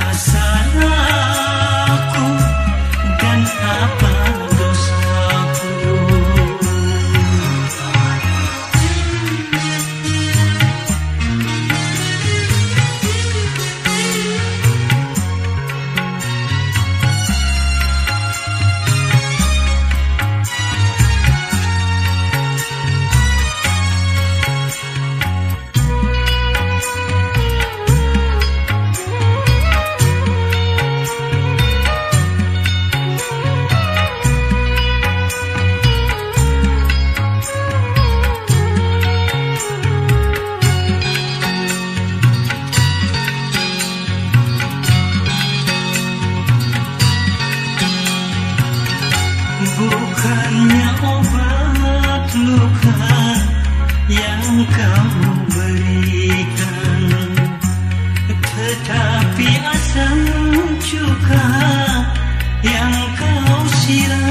sana bukannya obat luka yang kau berikan. Tetapi asam cuka yang kau siram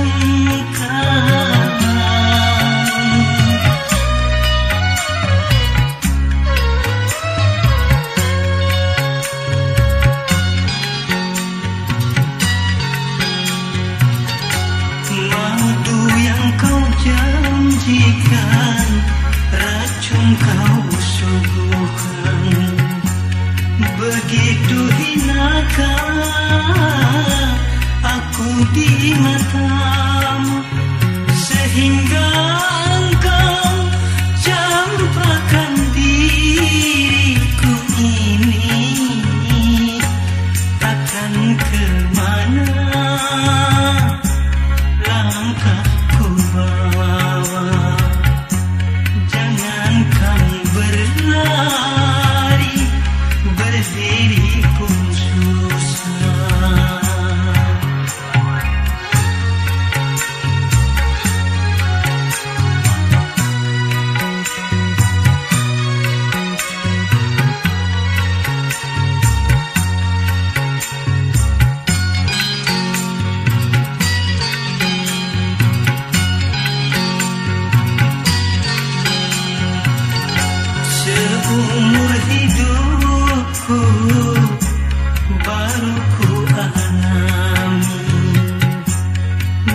di matamu Seumur hidupku baru ku alami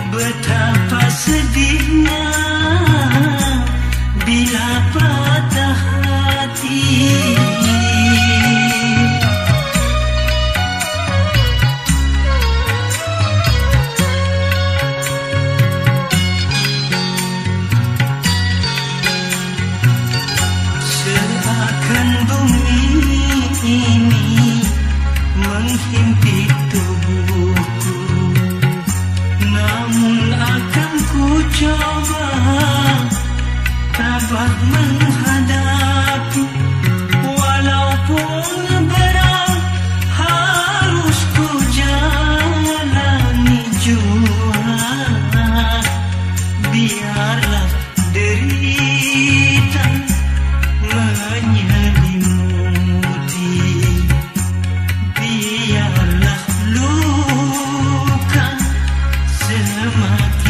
Betapa sedihnya mencoba dapat menghadapi. Walaupun berat harus ku jalani jua. Biarlah derita menyelimuti biarlah luka semakin